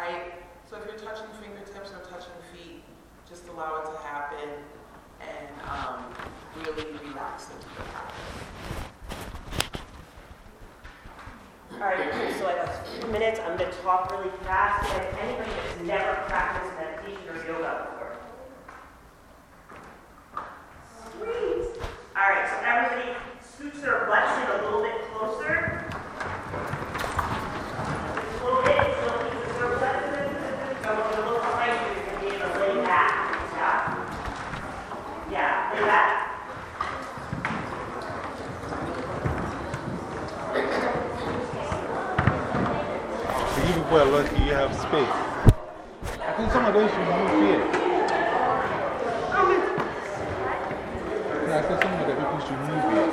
tight. So if you're touching fingertips or touching feet, just allow it to happen and um, really relax into the practice. All right, so I've got two minutes. I'm going to talk really fast. And anybody that's never practiced meditation or yoga, pay. I think some of them should move here. Yeah, I said some of the people should move here.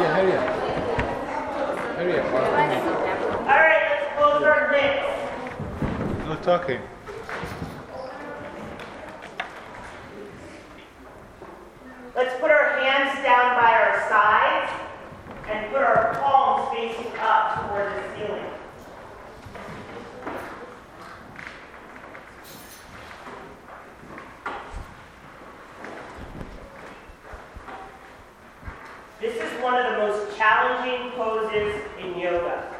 Yeah, hurry up. Hurry up. All right, let's close our lips. No talking. Let's put our hands down by our sides and put our palms facing up toward the ceiling. one of the most challenging poses in yoga.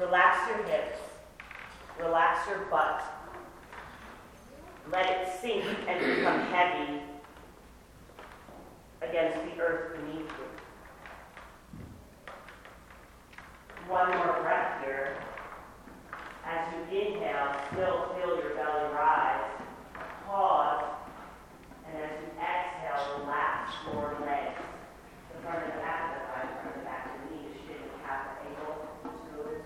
Relax your hips. Relax your butt. Let it sink and become heavy against the earth beneath you. One more breath here. As you inhale, still feel your belly rise. Pause. And as you exhale, relax your legs. The front and the back of the thigh, the front and the back of the knees, shin, calf, ankle, toes,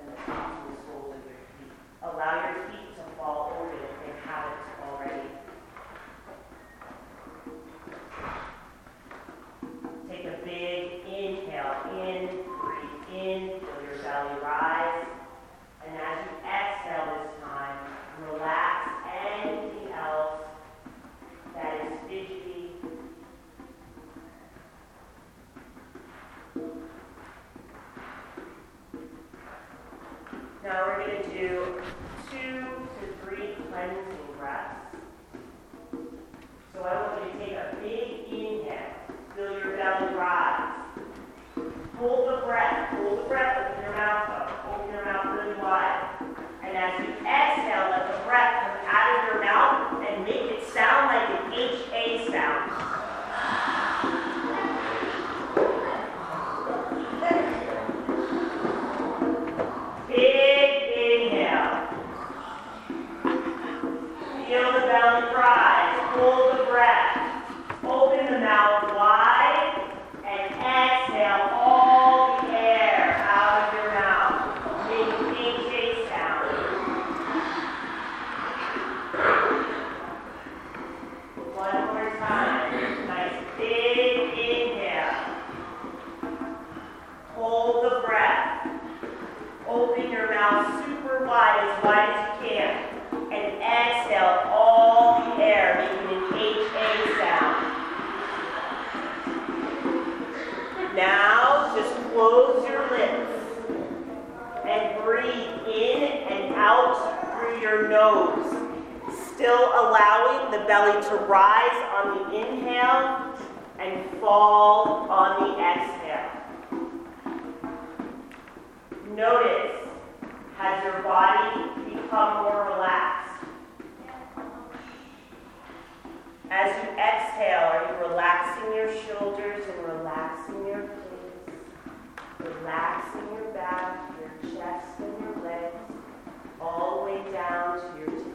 and the tops and the soles of your feet. Allow your two to three cleansing breaths. So I want you to take a big inhale, feel your belly rise. Hold the breath, hold the breath, open your mouth up, open your mouth really wide. And as you exhale, belly to rise on the inhale and fall on the exhale. Notice, has your body become more relaxed? As you exhale, are you relaxing your shoulders and relaxing your face? Relaxing your back, your chest, and your legs, all the way down to your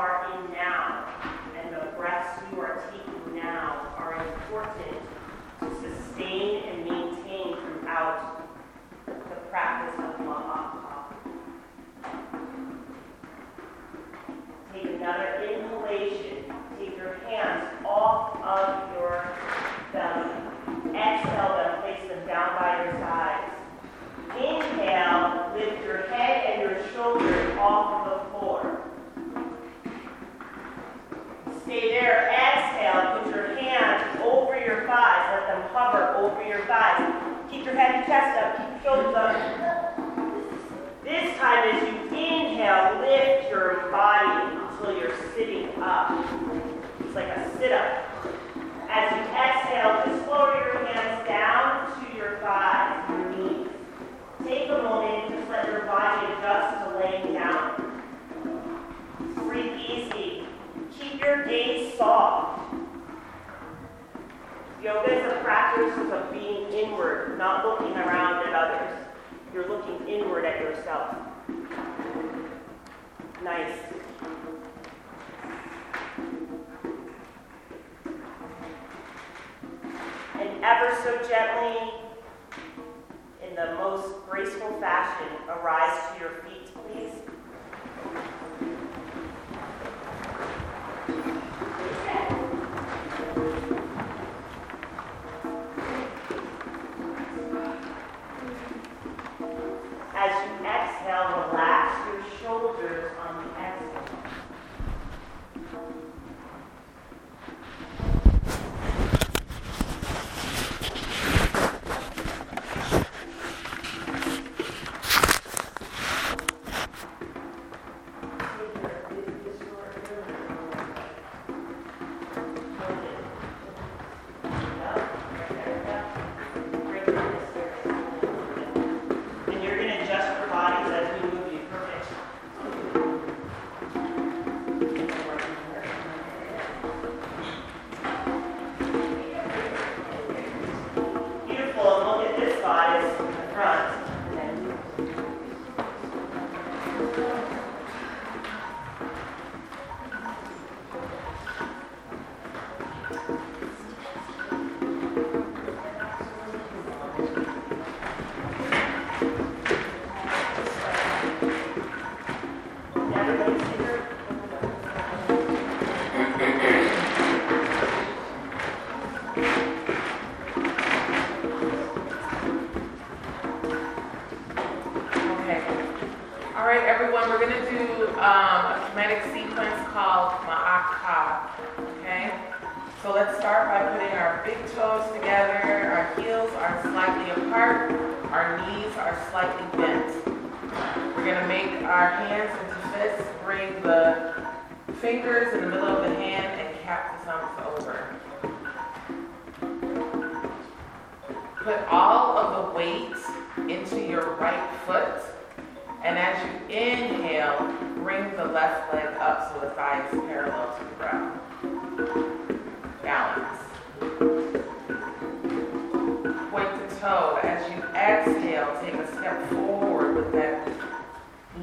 are in now chest up. Keep shoulders up. This time, as you inhale, lift your body until you're sitting up. It's like a sit up. As you exhale, just lower your hands down to your thighs, your knees. Take a moment just let your body adjust Yoga is a practice of being inward, not looking around at others. You're looking inward at yourself. Nice. And ever so gently, in the most graceful fashion, arise to your feet, please. We're going to make our hands into fists. Bring the fingers in the middle of the hand and cap the thumbs over. Put all of the weight into your right foot. And as you inhale, bring the left leg up so the thigh is parallel to the ground.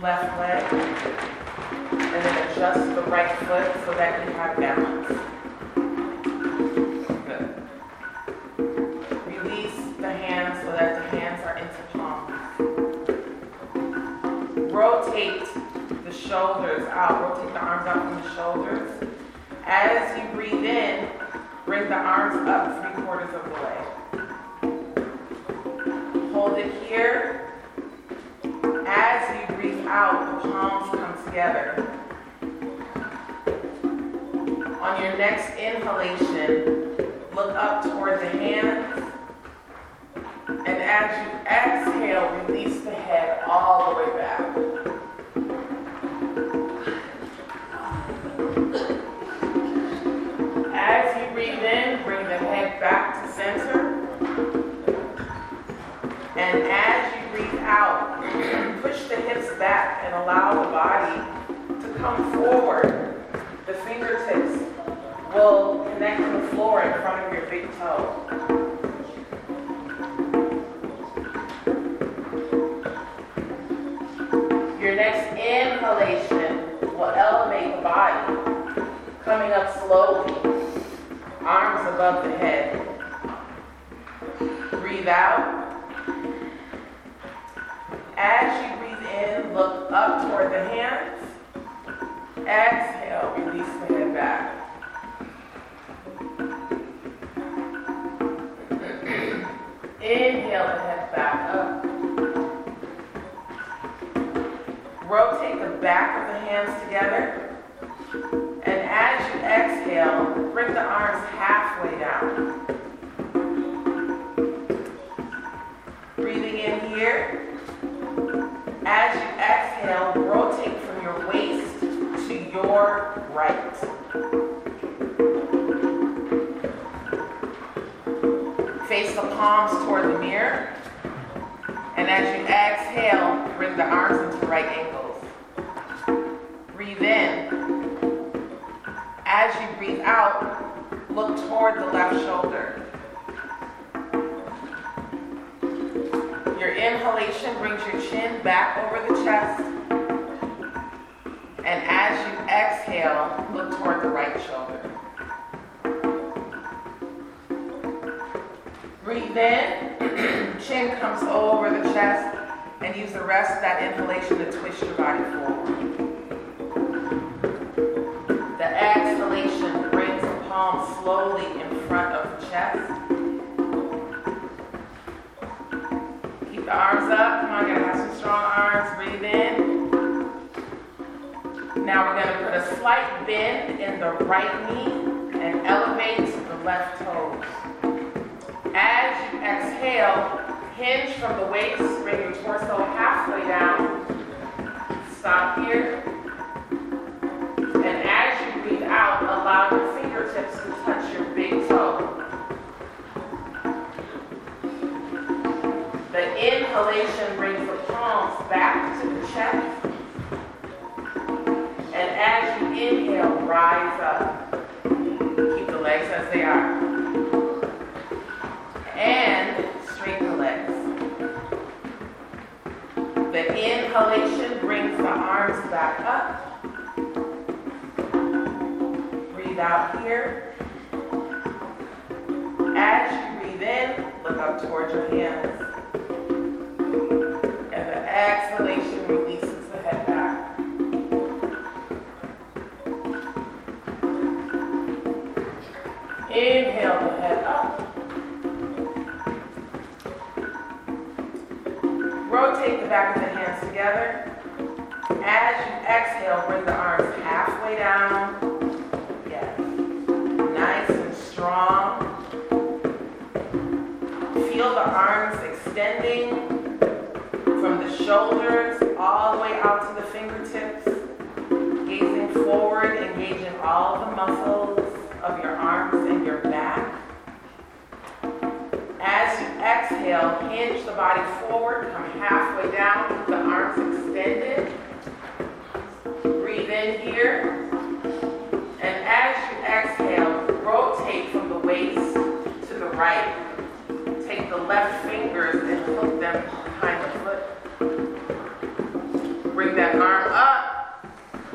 Left leg. And then adjust the right foot so that you have balance. Good. Release the hands so that the hands are into palms. Rotate the shoulders out. Rotate the arms out from the shoulders. As you breathe in, bring the arms up three quarters of the way. Hold it here. Out, the palms come together. On your next inhalation, look up toward the hands. And as you exhale, release the head all the way back. As you breathe in, allow the body to come forward. The fingertips will connect to the floor in front of your big toe. Your next inhalation will elevate the body, coming up slowly, arms above the head. Breathe out. As you in, look up toward the hands. Exhale, release the head back. Inhale the head back up. Rotate the back of the hands together. And as you exhale, bring the arms halfway down. Rotate from your waist to your right. Face the palms toward the mirror. And as you exhale, bring the arms into right angles. Breathe in. As you breathe out, look toward the left shoulder. Your inhalation brings your chin back over the chest. And as you exhale, look toward the right shoulder. Breathe in, chin comes over the chest, and use the rest of that inhalation to twist your body forward. Now we're gonna put a slight bend in the right knee and elevate the left toes. As you exhale, hinge from the waist, bring your torso halfway down. Stop here. And as you breathe out, allow your fingertips to touch your big toe. The inhalation brings the palms back to the chest. Rise up. Keep the legs as they are. And straighten the legs. The inhalation brings the arms back up. Breathe out here. As you breathe in, look up towards your hands. Inhale the head up. Rotate the back of the hands together. As you exhale, bring the arms halfway down. Yes. Nice and strong. Feel the arms extending from the shoulders all the way out to the fingertips. Gazing forward, engaging all the muscles of your arms and your back. As you exhale, hinge the body forward, come halfway down, keep the arms extended. Breathe in here. And as you exhale, rotate from the waist to the right. Take the left fingers and hook them behind the foot. Bring that arm up.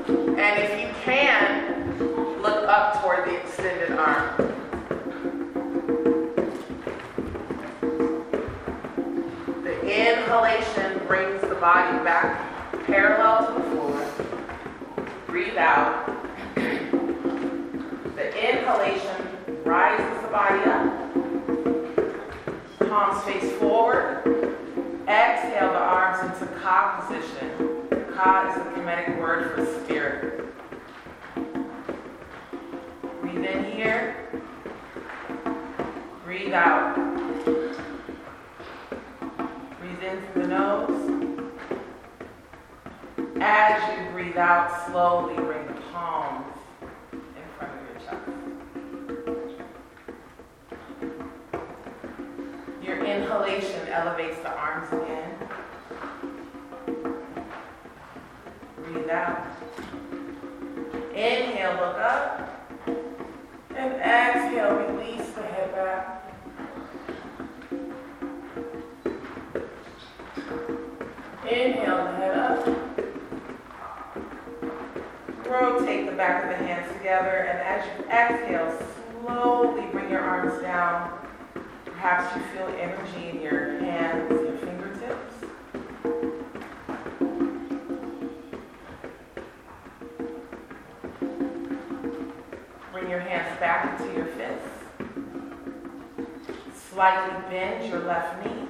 And if you can, inhalation brings the body back parallel to the floor. Breathe out. The inhalation rises the body up. Palms face forward. Exhale the arms into ka position. Ka is the Kemetic word for spirit. Breathe in here. Breathe out. Breathe in through the nose. As you breathe out, slowly bring the palms in front of your chest. Your inhalation elevates the arms again. Breathe out. Inhale, look up. And exhale, release the head back. Inhale head up. Rotate the back of the hands together, and as you exhale, slowly bring your arms down. Perhaps you feel energy in your hands, your fingertips. Bring your hands back into your fists. Slightly bend your left knee.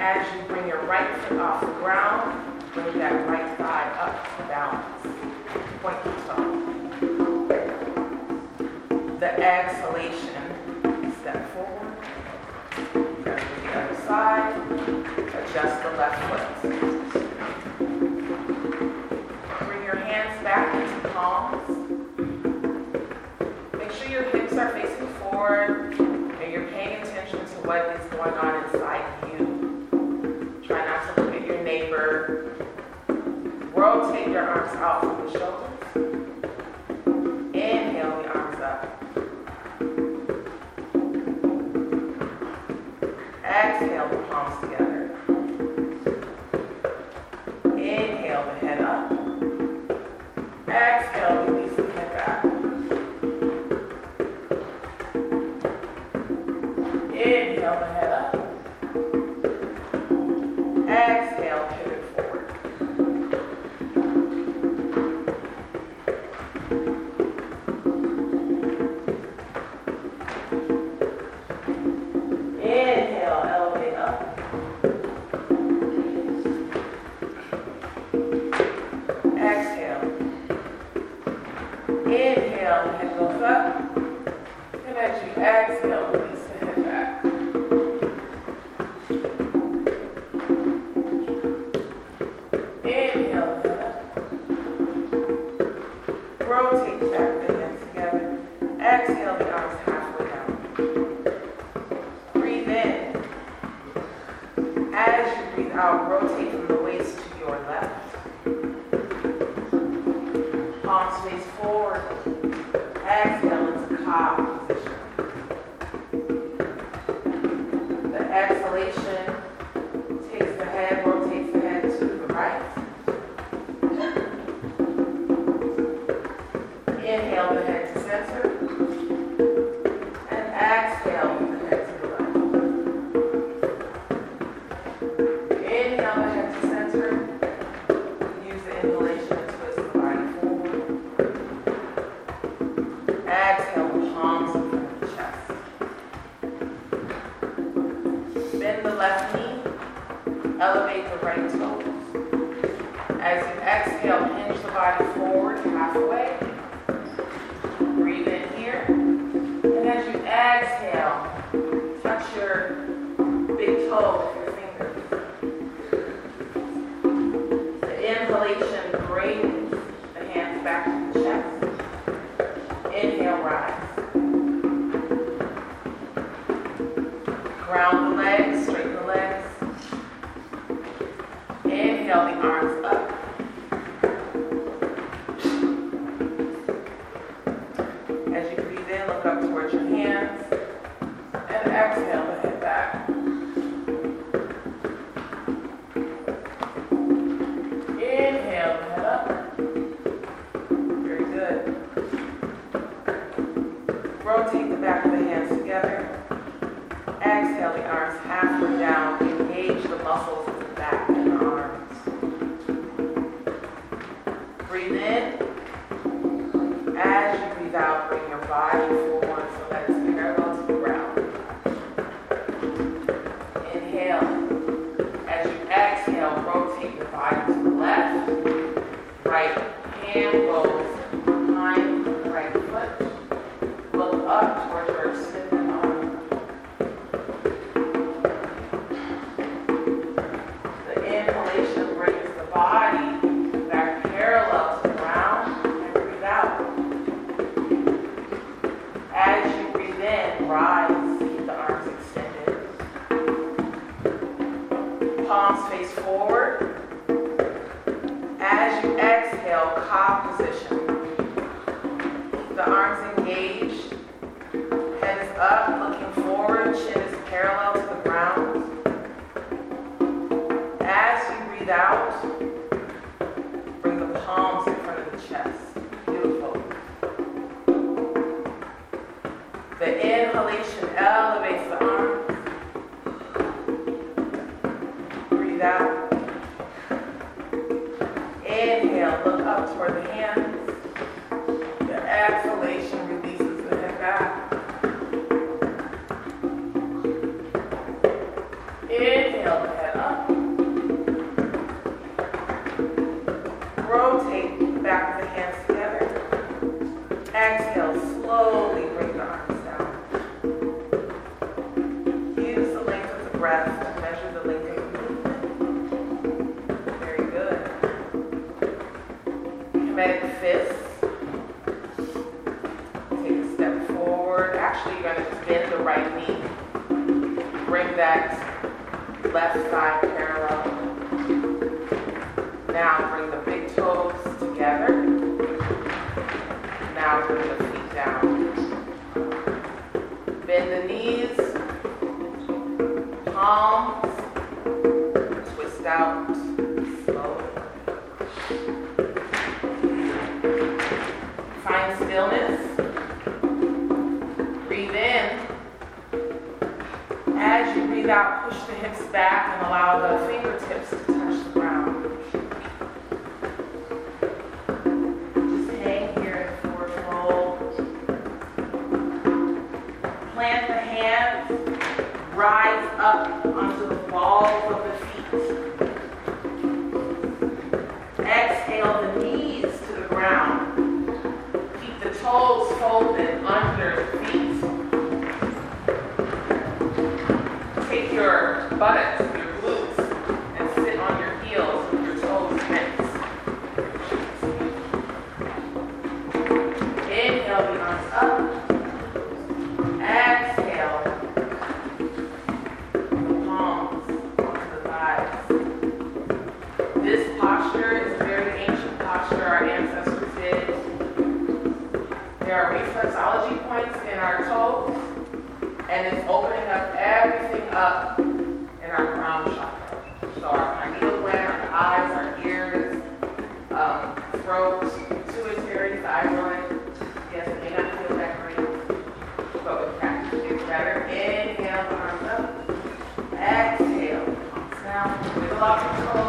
As you bring your right foot off the ground, bring that right thigh up to balance. Point the toe. The exhalation, step forward. Go to the other side. Adjust the left foot. Bring your hands back into palms. Make sure your hips are facing forward and you're paying attention to what is going on inside out Elevate the right toes. As you exhale, hinge the body forward halfway. breathe in. As you breathe out, bring your body forward. The inhalation elevates the arms. Breathe out. Inhale, look up toward the hand. knees, palms, twist out slowly. Find stillness. Breathe in. As you breathe out, push the hips back and allow the fingers. up onto the balls of the feet. Exhale the knees to the ground. Keep the toes folded under feet. Take your buttocks up everything up in our crown chakra. So our pineal gland, our eyes, our ears, um, throat, pituitary, thyroid. Yes, it may not feel that great, but with practice it better. Inhale, arms up. Exhale, arms down. Wiggle out your toes,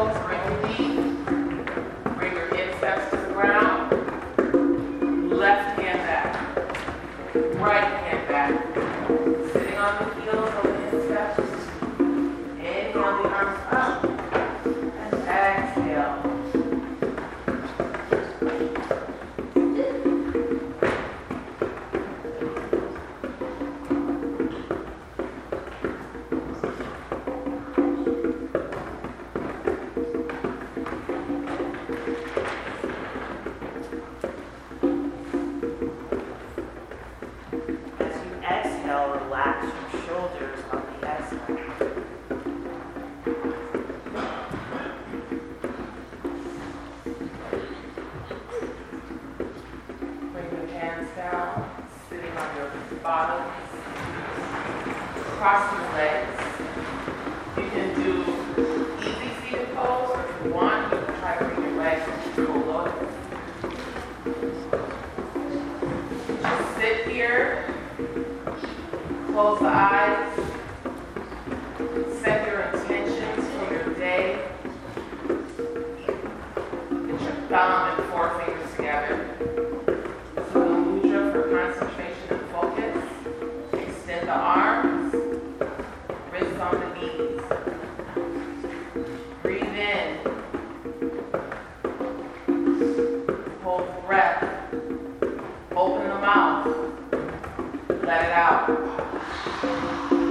It out.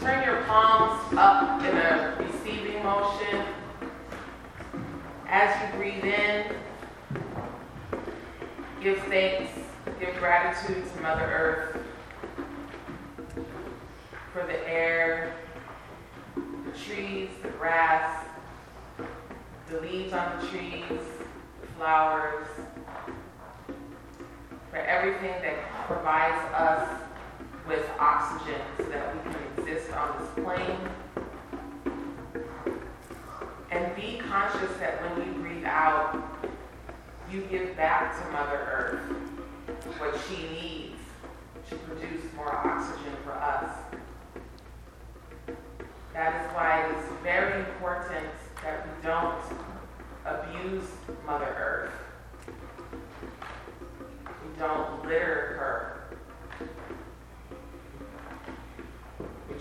Turn your palms up in a receiving motion. As you breathe in, give thanks, give gratitude to Mother Earth for the air, the trees, the grass, the leaves on the trees, the flowers, for everything that provides us with oxygen so that we can exist on this plane. And be conscious that when you breathe out, you give back to Mother Earth what she needs to produce more oxygen for us. That is why it is very important that we don't abuse Mother Earth. We don't litter her.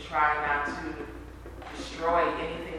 Try not to destroy anything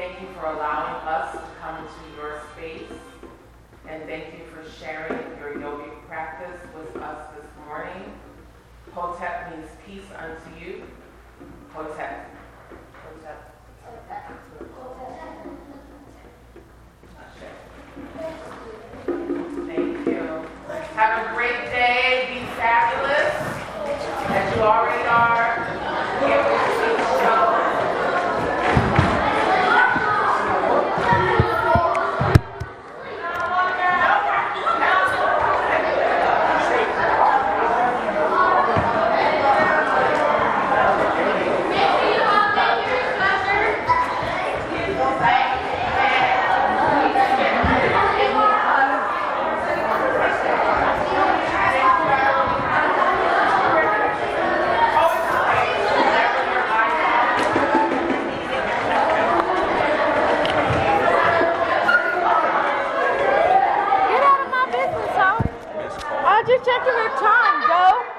Thank you for allowing us to come into your space. And thank you for sharing your yogic practice with us this morning. Hotep means peace unto you. Hotep. Hotep. Thank you. Have a great day. Be fabulous, as you already are. Just checking the time, go.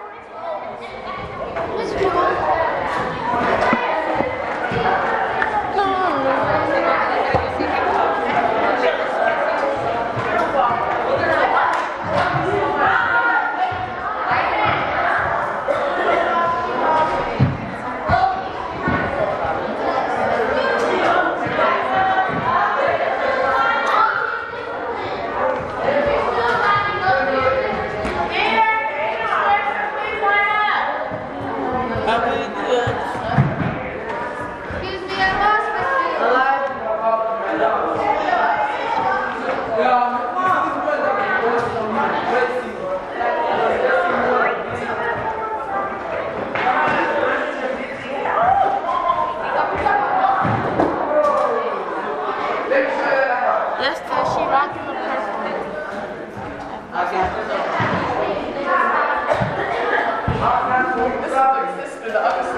Please stop.